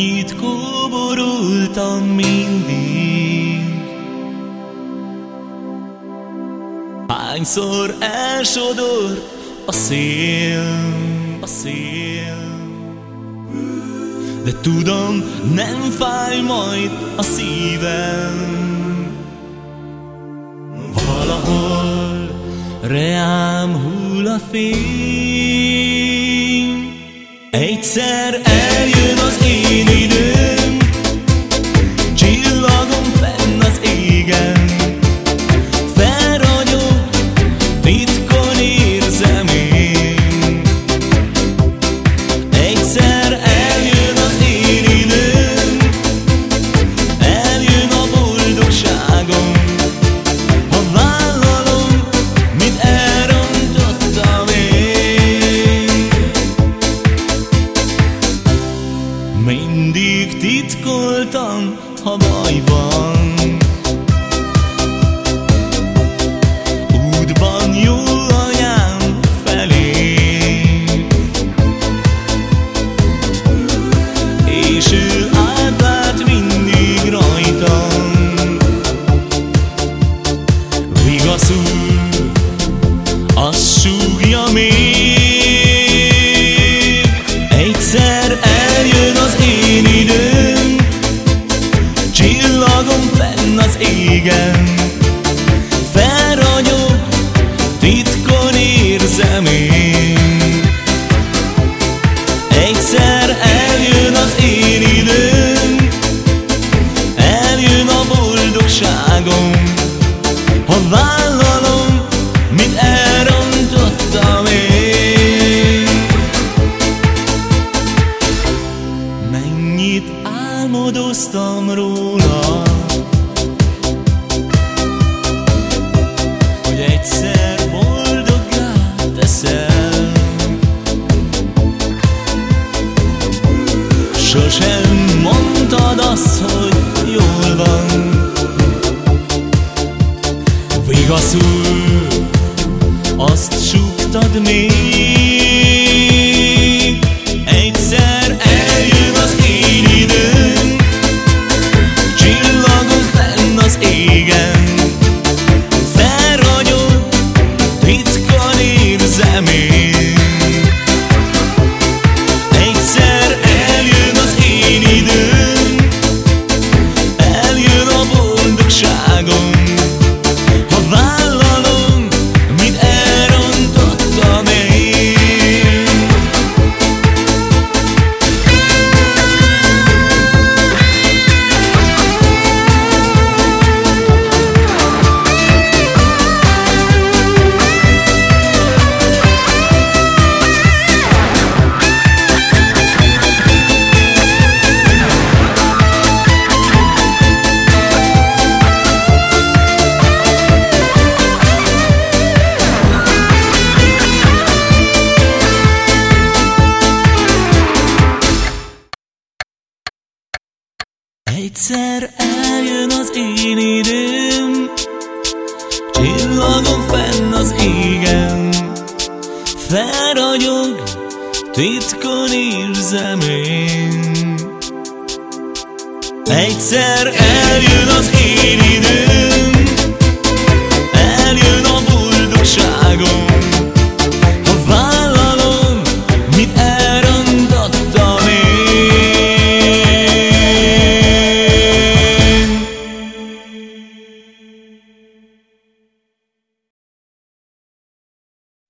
Mennyit kóborultam mindig. Hányszor elsodor a szél, a szél. De tudom, nem fáj majd a szívem. Valahol reám hull a fény. Egyszer ha baj van az égen. Felragyog, titkon érzem én. Egyszer eljön az én időm Eljön a boldogságom. Ha vállalom, mit elrontottam én. Mennyit álmodoztam róla Sosem mondtad azt, hogy jól van. Vigaszul azt súgtad még Egyszer eljön az én időm Csillagom fenn az égen. Felragyog, titkon érzem én. Egyszer eljön az én időm